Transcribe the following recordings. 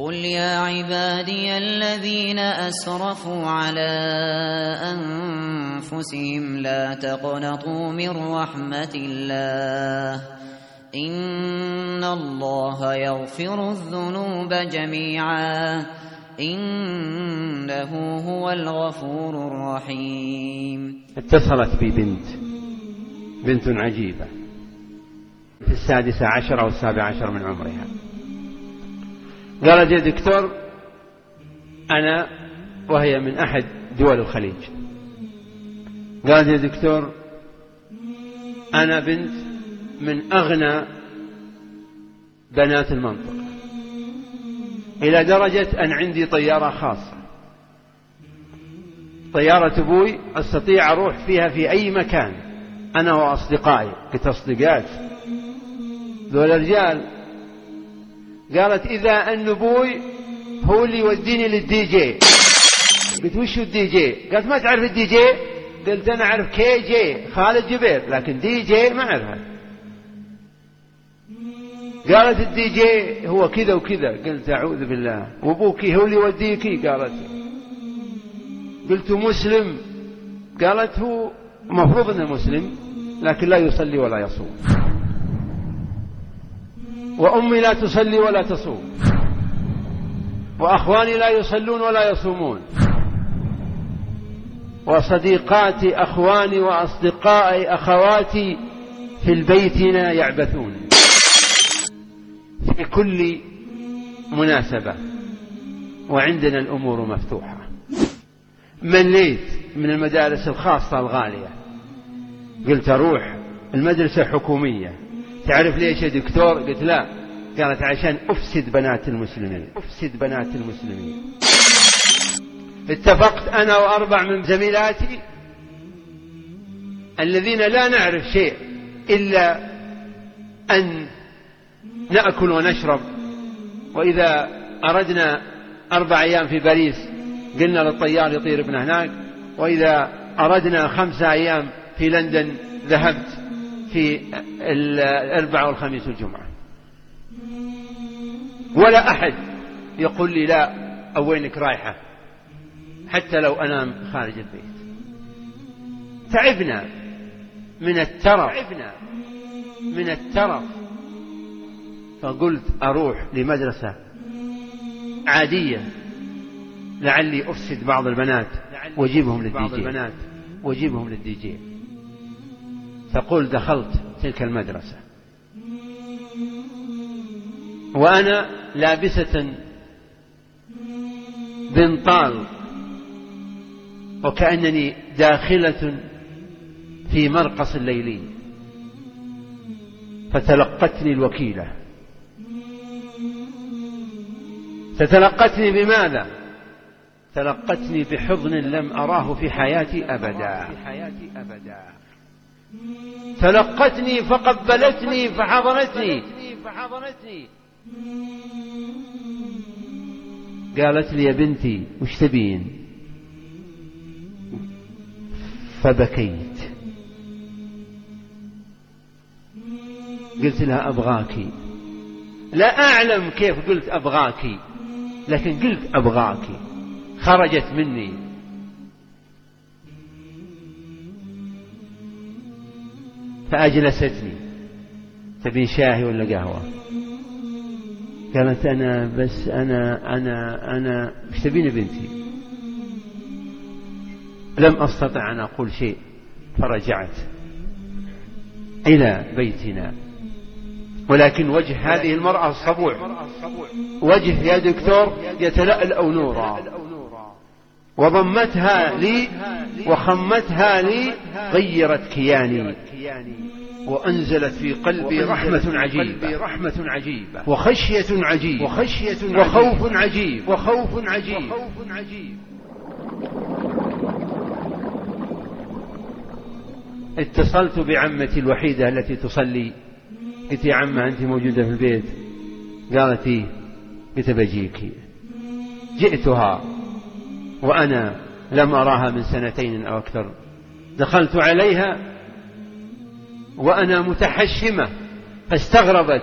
قل يا عبادي الذين أسرفوا على أنفسهم لا تقنطوا من رحمة الله إن الله يغفر الذنوب جميعا إنه هو الغفور الرحيم اتصلت بي بنت بنت عجيبة في السادسة عشر أو السابعة عشر من عمرها. قالت يا دكتور أنا وهي من أحد دول الخليج. قالت يا دكتور أنا بنت من أغنى بنات المنطقة. إلى درجة أن عندي طيارة خاصة. طيارة أبوي أستطيع أروح فيها في أي مكان أنا وأصدقائي قلت أصدقائي ذول الرجال قالت إذا أن أبوي هو اللي يوديني للدي جي قلت وش الدي جي قالت ما تعرف الدي جي قلت أنا أعرف KJ خالد جبير لكن دي جي ما أعرفها. قالت الدي جي هو كذا وكذا. قلت أعوذ بالله. وأبوك هو اللي يوديكي؟ قالت. قلت مسلم. قالت هو مفروض أنه مسلم لكن لا يصلي ولا يصوم. وأمي لا تصلي ولا تصوم. وأخواني لا يصلون ولا يصومون. وصديقاتي أخواني وأصدقائي أخواتي في البيتنا يعبثون. في كل مناسبة. وعندنا الأمور مفتوحة. مليت من المدارس الخاصة الغالية. قلت أروح المدرسة حكومية تعرف ليش يا دكتور؟ قلت لا. قالت عشان أفسد بنات المسلمين. أفسد بنات المسلمين. اتفقت أنا وأربع من زميلاتي. الذين لا نعرف شيء إلا أن نأكل ونشرب. وإذا أردنا أربع أيام في باريس قلنا للطيار يطير بنا هناك. وإذا أردنا خمسة أيام في لندن ذهبت. في الأربعاء والخميس والجمعة. ولا أحد يقول لي لا أو وينك رايحة؟ حتى لو أنام خارج البيت. تعبنا من الترف. تعبنا من الترف. فقلت أروح لمدرسة عادية. لعلي أفسد بعض البنات وأجيبهم للدي جي. البنات. وأجيبهم للدي جي. تقول دخلت تلك المدرسة. وأنا لابسة بنطال وكأنني داخلة في مرقص ليلي فتلقتني الوكيلة. فتلقتني بماذا؟ تلقتني بحضن لم أراه في حياتي أبدا في حياتي أبدا. تلقتني فقبلتني فحضنتني. قالت لي يا بنتي وش تبين؟ فبكيت. قلت لها أبغاك لا أعلم كيف قلت أبغاك لكن قلت أبغاك خرجت مني. فأجلستني. تبين شاهي ولا قهوة؟ قالت أنا بس أنا أنا أنا إيش تبين بنتي؟ لم أستطع أن أقول شيء فرجعت إلى بيتنا. ولكن وجه هذه المرأة الصبوع وجه يا دكتور يتلألأ نورا. وضمتها لي وخمتها لي غيرت كياني. وأنزلت في قلبي رحمة عجيبة. رحمة عجيبة. وخشية عجيبة. وخشية وخوف عجيب. وخوف عجيب. وخوف عجيب. اتصلت بعمتي الوحيدة التي تصلي. قلت يا عمة أنت موجودة في البيت. قالت إيه؟ قلت بجيك. جئتها. وأنا لم أراها من سنتين أو أكثر. دخلت عليها وأنا متحشمة فاستغربت.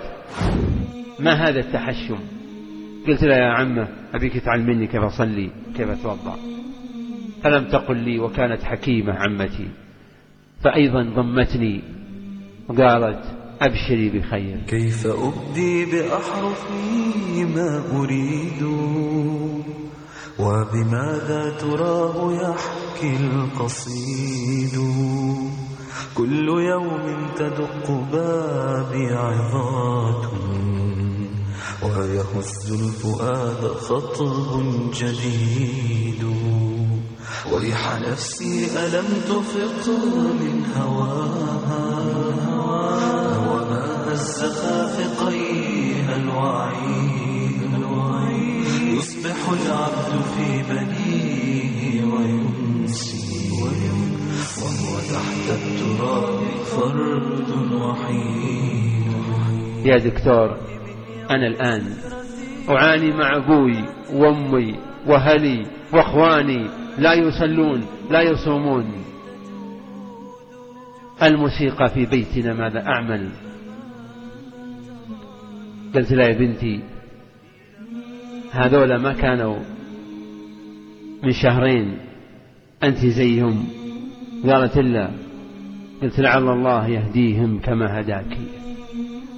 ما هذا التحشم؟ قلت له يا عمة أبيك تعلمني كيف أصلي كيف أتوضأ؟ فلم تقل لي وكانت حكيمة عمتي. فأيضا ضمتني وقالت أبشري بخير. كيف أبدي بأحرفي ما أريد؟ وبماذا تراه يحكي القصيد؟ كل يوم تدق بابي عظات ويهز الفؤاد خطب جديد. ويح نفسي ألم تفق من هواها؟ وما هز خافقيها الوعيد. يصبح العبد في بنيه وينسي. وهو تحت التراب فرد وحيد. يا دكتور أنا الآن أعاني مع أبوي وأمي وأهلي وأخواني. لا يصلون لا يصومون. الموسيقى في بيتنا ماذا أعمل؟ قلت لا يا بنتي هذولا ما كانوا من شهرين أنت زيهم. قالت إلا قلت لعل الله يهديهم كما هداك.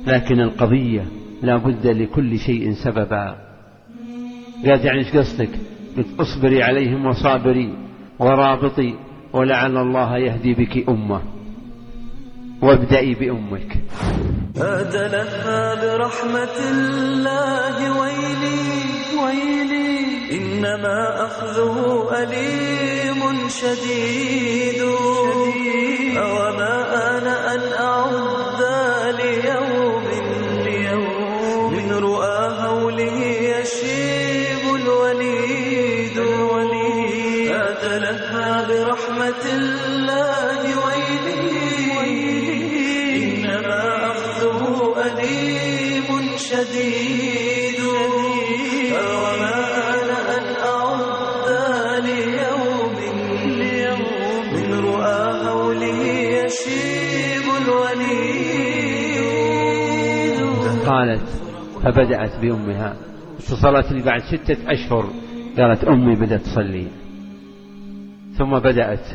لكن القضية لا بد لكل شيء سببا. قالت يعني إيش قصدك؟ قلت اصبري عليهم وصابري ورابطي ولعل الله يهدي بك أمة. وابدأي بأمك. أتلهى برحمة الله ويلي. ويلي إنما أخذه أليم شديد. أوما أنأ أن أعد ليوم ليوم من رؤى هوله يشيب الوليد. أتلهى برحمة الله ويلي إنما أخذه أليم شديد. قالت فبدأت بأمها. اتصلت لي بعد ستة أشهر. قالت أمي بدأت تصلي. ثم بدأت.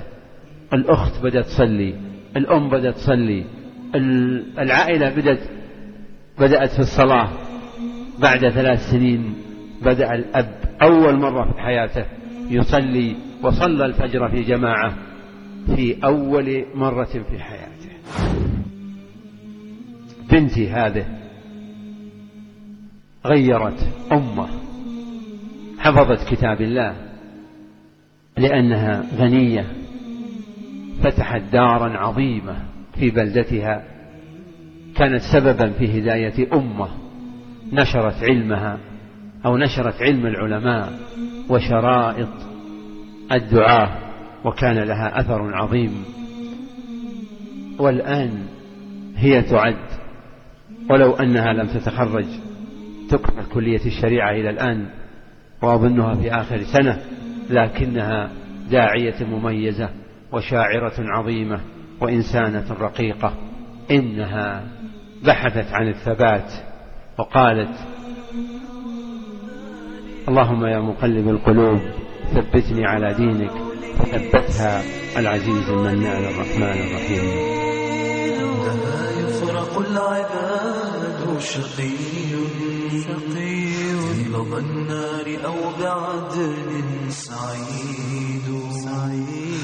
الأخت بدأت تصلي. الأم بدأت تصلي. ال- العائلة بدأت بدأت في الصلاة. بعد ثلاث سنين بدأ الأب أول مرة في حياته يصلي وصلى الفجر في جماعة. في أول مرة في حياته. بنتي هذه غيرت أمة حفظت كتاب الله لأنها غنية فتحت دارا عظيمة في بلدتها كانت سببا في هداية أمة نشرت علمها أو نشرت علم العلماء وشرائط الدعاة وكان لها أثر عظيم. والآن هي تعد ولو أنها لم تتخرج تكمل كلية الشريعة إلى الآن وأظنها في آخر سنة لكنها داعية مميزة وشاعرة عظيمة وإنسانة رقيقة. إنها بحثت عن الثبات وقالت اللهم يا مقلب القلوب ثبتني على دينك ثبتها العزيز المنان الرحمن الرحيم. لا يفرق العباد شقي شقي في لظى النار أو بعدل سعيد.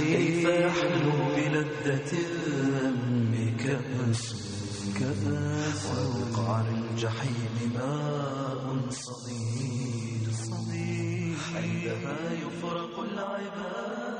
كيف يحلو بلذة الذنب كأس؟ وبقعر الجحيم ماء صديد. عندما يفرق العباد